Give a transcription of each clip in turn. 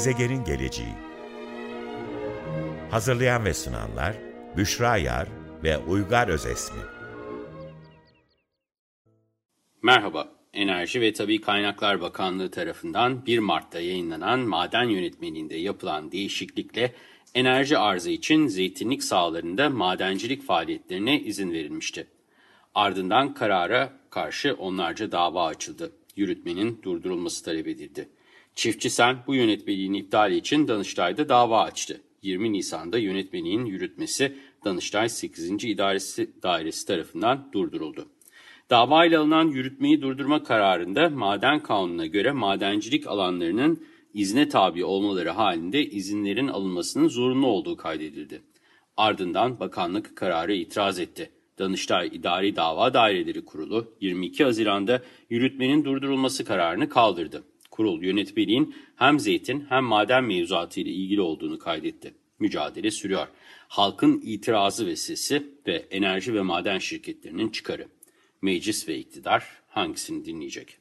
Gezegenin Geleceği Hazırlayan ve sunanlar Büşra Yar ve Uygar Özesmi Merhaba, Enerji ve Tabi Kaynaklar Bakanlığı tarafından 1 Mart'ta yayınlanan maden yönetmeliğinde yapılan değişiklikle enerji arzı için zeytinlik sahalarında madencilik faaliyetlerine izin verilmişti. Ardından karara karşı onlarca dava açıldı. Yürütmenin durdurulması talep edildi. Çiftçi Sen bu yönetmeliğin iptali için Danıştay'da dava açtı. 20 Nisan'da yönetmeliğin yürütmesi Danıştay 8. İdaresi Dairesi tarafından durduruldu. Davayla alınan yürütmeyi durdurma kararında maden kanununa göre madencilik alanlarının izne tabi olmaları halinde izinlerin alınmasının zorunlu olduğu kaydedildi. Ardından bakanlık kararı itiraz etti. Danıştay İdari Dava Daireleri Kurulu 22 Haziran'da yürütmenin durdurulması kararını kaldırdı. Kurul yönetmeliğin hem zeytin hem maden mevzuatı ile ilgili olduğunu kaydetti. Mücadele sürüyor. Halkın itirazı ve sesi ve enerji ve maden şirketlerinin çıkarı. Meclis ve iktidar hangisini dinleyecek?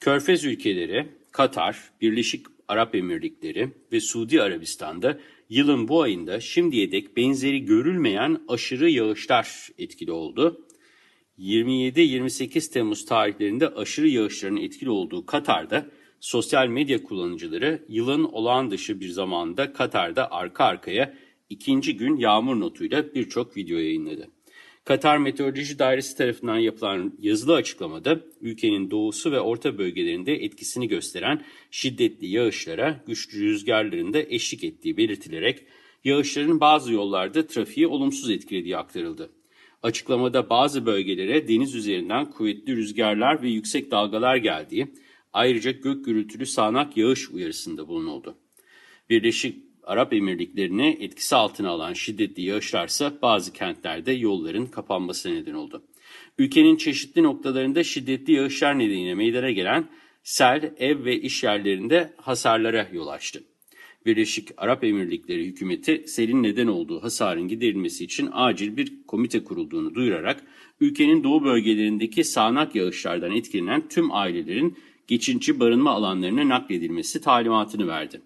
Körfez ülkeleri, Katar, Birleşik Arap Emirlikleri ve Suudi Arabistan'da yılın bu ayında şimdiye dek benzeri görülmeyen aşırı yağışlar etkili oldu. 27-28 Temmuz tarihlerinde aşırı yağışların etkili olduğu Katar'da sosyal medya kullanıcıları yılın olağan dışı bir zamanda Katar'da arka arkaya ikinci gün yağmur notuyla birçok video yayınladı. Katar Meteoroloji Dairesi tarafından yapılan yazılı açıklamada ülkenin doğusu ve orta bölgelerinde etkisini gösteren şiddetli yağışlara güçlü rüzgarların da eşlik ettiği belirtilerek yağışların bazı yollarda trafiği olumsuz etkilediği aktarıldı. Açıklamada bazı bölgelere deniz üzerinden kuvvetli rüzgarlar ve yüksek dalgalar geldiği, ayrıca gök gürültülü sağanak yağış uyarısında bulunuldu. Birleşik Arap Emirlikleri'ni etkisi altına alan şiddetli yağışlarsa bazı kentlerde yolların kapanması neden oldu. Ülkenin çeşitli noktalarında şiddetli yağışlar nedeniyle meydana gelen sel, ev ve iş yerlerinde hasarlara yol açtı. Birleşik Arap Emirlikleri hükümeti selin neden olduğu hasarın giderilmesi için acil bir komite kurulduğunu duyurarak ülkenin doğu bölgelerindeki sağanak yağışlardan etkilenen tüm ailelerin geçinci barınma alanlarına nakledilmesi talimatını verdi.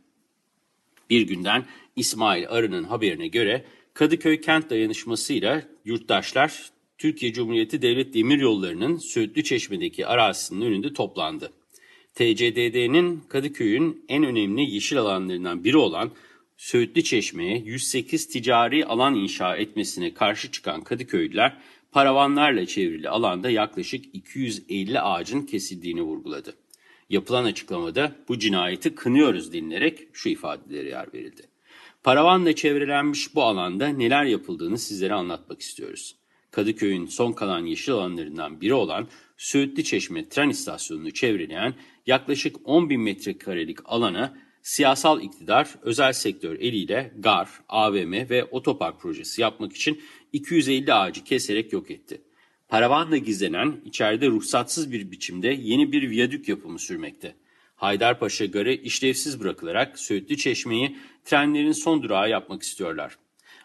Bir günden İsmail Arı'nın haberine göre Kadıköy kent dayanışmasıyla yurttaşlar Türkiye Cumhuriyeti Devlet Demiryolları'nın Söğütlü Çeşme'deki arazisinin önünde toplandı. TCDD'nin Kadıköy'ün en önemli yeşil alanlarından biri olan Söğütlü Çeşme'ye 108 ticari alan inşa etmesine karşı çıkan Kadıköylüler paravanlarla çevrili alanda yaklaşık 250 ağacın kesildiğini vurguladı. Yapılan açıklamada bu cinayeti kınıyoruz denilerek şu ifadelere yer verildi. Paravanla çevrelenmiş bu alanda neler yapıldığını sizlere anlatmak istiyoruz. Kadıköy'ün son kalan yeşil alanlarından biri olan Söğütlü Çeşme tren istasyonunu çevreleyen yaklaşık 10 bin metrekarelik alana siyasal iktidar özel sektör eliyle gar, AVM ve otopark projesi yapmak için 250 ağacı keserek yok etti. Paravanla gizlenen içeride ruhsatsız bir biçimde yeni bir viyadük yapımı sürmekte. Haydarpaşa Garı işlevsiz bırakılarak Söğütlü Çeşme'yi trenlerin son durağı yapmak istiyorlar.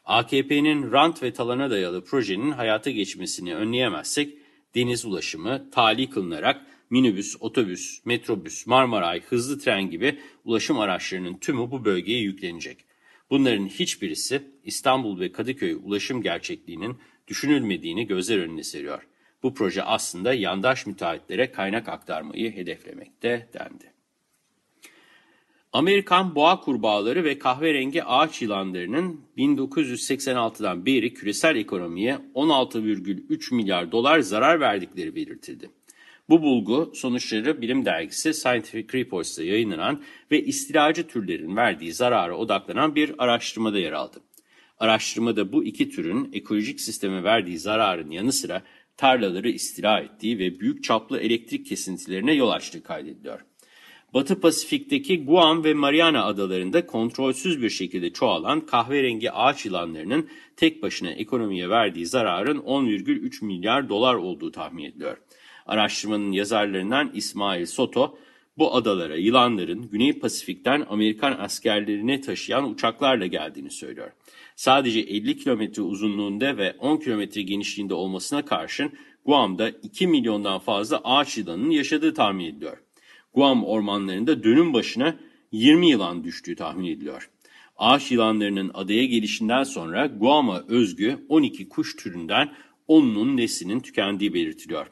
AKP'nin rant ve talana dayalı projenin hayata geçmesini önleyemezsek deniz ulaşımı tali kılınarak minibüs, otobüs, metrobüs, Marmaray, hızlı tren gibi ulaşım araçlarının tümü bu bölgeye yüklenecek. Bunların hiçbirisi İstanbul ve Kadıköy ulaşım gerçekliğinin düşünülmediğini gözler önüne seriyor. Bu proje aslında yandaş müteahhitlere kaynak aktarmayı hedeflemekte dendi. Amerikan boğa kurbağaları ve kahverengi ağaç yılanlarının 1986'dan beri küresel ekonomiye 16,3 milyar dolar zarar verdikleri belirtildi. Bu bulgu sonuçları bilim dergisi Scientific Reports'ta yayınlanan ve istilacı türlerin verdiği zarara odaklanan bir araştırmada yer aldı. Araştırmada bu iki türün ekolojik sisteme verdiği zararın yanı sıra tarlaları istila ettiği ve büyük çaplı elektrik kesintilerine yol açtığı kaydediliyor. Batı Pasifik'teki Guam ve Mariana adalarında kontrolsüz bir şekilde çoğalan kahverengi ağaç yılanlarının tek başına ekonomiye verdiği zararın 10,3 milyar dolar olduğu tahmin ediliyor. Araştırmanın yazarlarından İsmail Soto, bu adalara yılanların Güney Pasifik'ten Amerikan askerlerini taşıyan uçaklarla geldiğini söylüyor. Sadece 50 kilometre uzunluğunda ve 10 kilometre genişliğinde olmasına karşın Guam'da 2 milyondan fazla ağaç yılanının yaşadığı tahmin ediliyor. Guam ormanlarında dönüm başına 20 yılan düştüğü tahmin ediliyor. Ağaç yılanlarının adaya gelişinden sonra Guam'a özgü 12 kuş türünden 10'unun neslinin tükendiği belirtiliyor.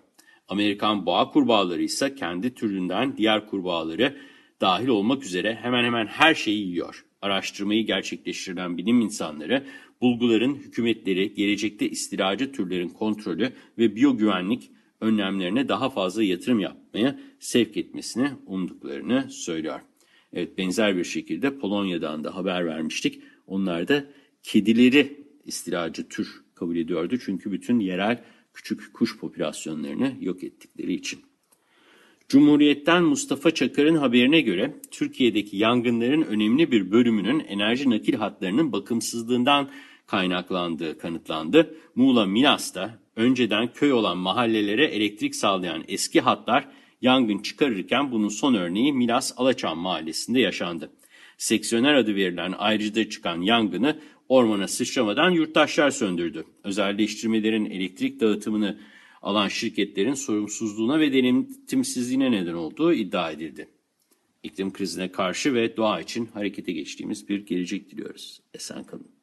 Amerikan boğa kurbağaları ise kendi türünden diğer kurbağaları dahil olmak üzere hemen hemen her şeyi yiyor. Araştırmayı gerçekleştiren bilim insanları bulguların hükümetleri gelecekte istilacı türlerin kontrolü ve biyogüvenlik önlemlerine daha fazla yatırım yapmaya sevk etmesini umduklarını söylüyor. Evet benzer bir şekilde Polonya'dan da haber vermiştik. Onlar da kedileri istilacı tür kabul ediyordu. Çünkü bütün yerel küçük kuş popülasyonlarını yok ettikleri için. Cumhuriyet'ten Mustafa Çakar'ın haberine göre Türkiye'deki yangınların önemli bir bölümünün enerji nakil hatlarının bakımsızlığından kaynaklandığı kanıtlandı. Muğla Milas'ta önceden köy olan mahallelere elektrik sağlayan eski hatlar yangın çıkarırken bunun son örneği Milas Alaçam mahallesinde yaşandı. Seksiyoner adı verilen ayrıcıda çıkan yangını ormana sıçramadan yurttaşlar söndürdü. Özelleştirmelerin elektrik dağıtımını alan şirketlerin sorumsuzluğuna ve denetimsizliğine neden olduğu iddia edildi. İklim krizine karşı ve doğa için harekete geçtiğimiz bir gelecek diliyoruz. Esen kalın.